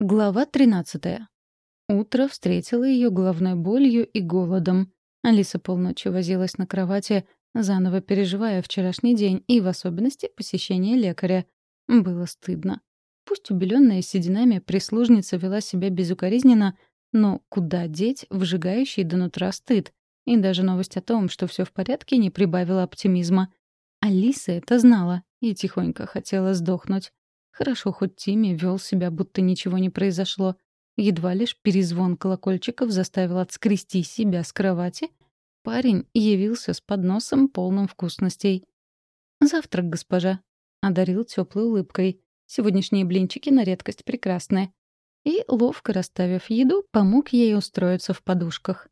Глава 13. Утро встретило ее головной болью и голодом. Алиса полночи возилась на кровати, заново переживая вчерашний день и, в особенности, посещение лекаря. Было стыдно. Пусть убеленная сединами прислужница вела себя безукоризненно, но куда деть вжигающий до нутра стыд? И даже новость о том, что все в порядке, не прибавила оптимизма. Алиса это знала и тихонько хотела сдохнуть. Хорошо, хоть Тимми вел себя, будто ничего не произошло. Едва лишь перезвон колокольчиков заставил отскрести себя с кровати. Парень явился с подносом, полным вкусностей. «Завтрак, госпожа», — одарил теплой улыбкой. «Сегодняшние блинчики на редкость прекрасные». И, ловко расставив еду, помог ей устроиться в подушках.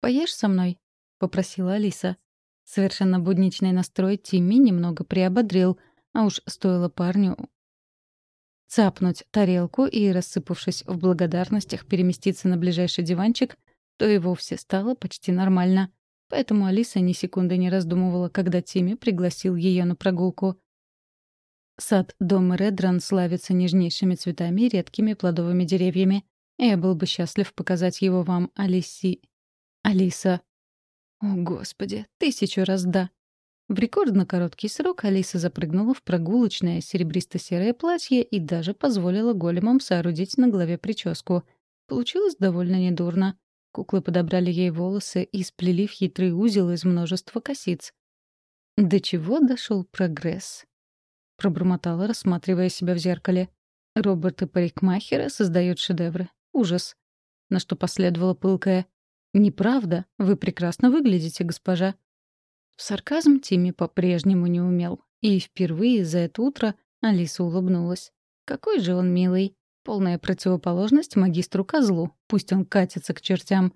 «Поешь со мной?» — попросила Алиса. Совершенно будничный настрой Тимми немного приободрил, а уж стоило парню цапнуть тарелку и, рассыпавшись в благодарностях, переместиться на ближайший диванчик, то и вовсе стало почти нормально. Поэтому Алиса ни секунды не раздумывала, когда Тимми пригласил ее на прогулку. Сад дома Редран славится нежнейшими цветами и редкими плодовыми деревьями. Я был бы счастлив показать его вам, Алиси. Алиса. О, Господи, тысячу раз да. В рекордно короткий срок Алиса запрыгнула в прогулочное серебристо-серое платье и даже позволила големам соорудить на голове прическу. Получилось довольно недурно. Куклы подобрали ей волосы и сплели в хитрый узел из множества косиц. «До чего дошел прогресс?» — пробормотала, рассматривая себя в зеркале. «Роботы-парикмахеры создают шедевры. Ужас!» На что последовало пылкое. «Неправда. Вы прекрасно выглядите, госпожа. Сарказм Тимми по-прежнему не умел. И впервые за это утро Алиса улыбнулась. Какой же он милый. Полная противоположность магистру козлу. Пусть он катится к чертям.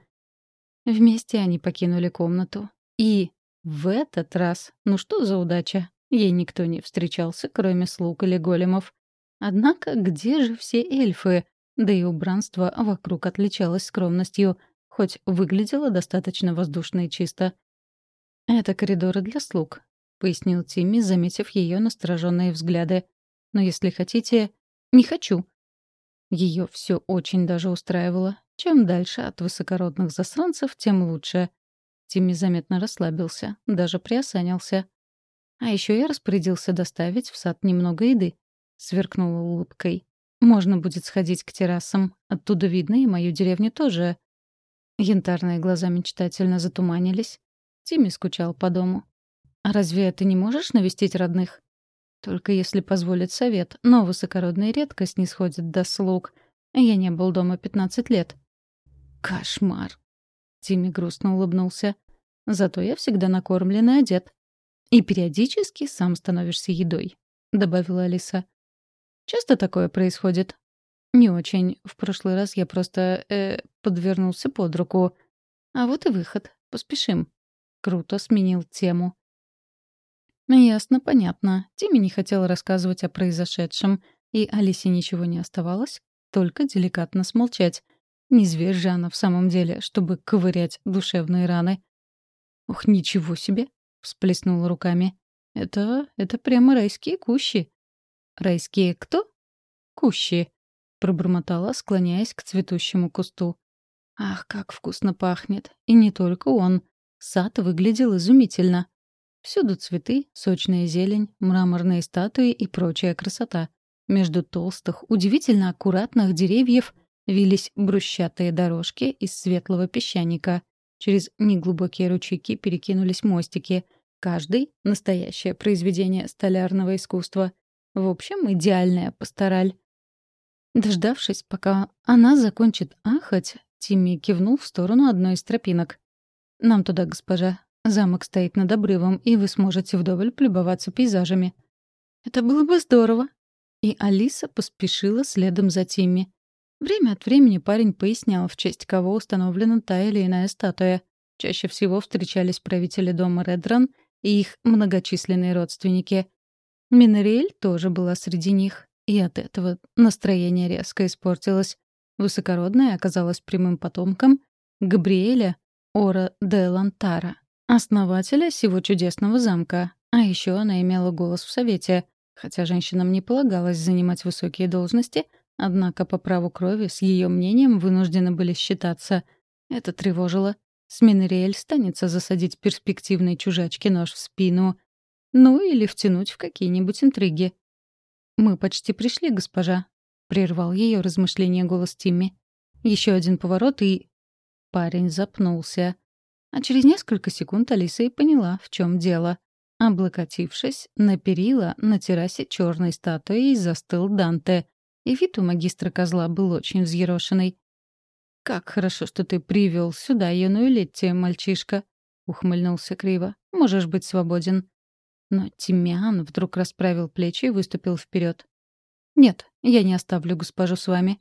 Вместе они покинули комнату. И в этот раз, ну что за удача? Ей никто не встречался, кроме слуг или големов. Однако где же все эльфы? Да и убранство вокруг отличалось скромностью, хоть выглядело достаточно воздушно и чисто. «Это коридоры для слуг», — пояснил Тимми, заметив ее настороженные взгляды. «Но если хотите...» «Не хочу». Ее все очень даже устраивало. Чем дальше от высокородных засранцев, тем лучше. Тимми заметно расслабился, даже приосанился. А еще я распорядился доставить в сад немного еды. Сверкнула улыбкой. Можно будет сходить к террасам. Оттуда видно и мою деревню тоже. Янтарные глаза мечтательно затуманились. Тимми скучал по дому. «А разве ты не можешь навестить родных?» «Только если позволит совет, но высокородная редкость не сходит до слуг. Я не был дома пятнадцать лет». «Кошмар!» Тимми грустно улыбнулся. «Зато я всегда накормлен и одет. И периодически сам становишься едой», — добавила Алиса. «Часто такое происходит?» «Не очень. В прошлый раз я просто, э, подвернулся под руку. А вот и выход. Поспешим» круто сменил тему. Ясно, понятно. Тимми не хотел рассказывать о произошедшем, и Алисе ничего не оставалось, только деликатно смолчать. Не зверь же она в самом деле, чтобы ковырять душевные раны. «Ох, ничего себе!» — всплеснула руками. «Это... это прямо райские кущи». «Райские кто?» «Кущи», — пробормотала, склоняясь к цветущему кусту. «Ах, как вкусно пахнет! И не только он. Сад выглядел изумительно. Всюду цветы, сочная зелень, мраморные статуи и прочая красота. Между толстых, удивительно аккуратных деревьев вились брусчатые дорожки из светлого песчаника. Через неглубокие ручейки перекинулись мостики. Каждый — настоящее произведение столярного искусства. В общем, идеальная пастораль. Дождавшись, пока она закончит ахать, Тимми кивнул в сторону одной из тропинок. «Нам туда, госпожа. Замок стоит над обрывом, и вы сможете вдоволь полюбоваться пейзажами». «Это было бы здорово». И Алиса поспешила следом за Тимми. Время от времени парень пояснял, в честь кого установлена та или иная статуя. Чаще всего встречались правители дома Редран и их многочисленные родственники. Минериэль тоже была среди них, и от этого настроение резко испортилось. Высокородная оказалась прямым потомком Габриэля Ора де Лантара, основателя всего чудесного замка. А еще она имела голос в совете. Хотя женщинам не полагалось занимать высокие должности, Однако по праву крови с ее мнением вынуждены были считаться. Это тревожило. Сминериэль станется засадить перспективной чужачке нож в спину. Ну или втянуть в какие-нибудь интриги. «Мы почти пришли, госпожа», — прервал ее размышление голос Тимми. Еще один поворот и... Парень запнулся. А через несколько секунд Алиса и поняла, в чем дело. Облокотившись на перила на террасе черной статуи застыл Данте, и вид у магистра козла был очень взъерошенный. «Как хорошо, что ты привел сюда юную Летти, мальчишка», — ухмыльнулся криво. «Можешь быть свободен». Но Тимиан вдруг расправил плечи и выступил вперед. «Нет, я не оставлю госпожу с вами.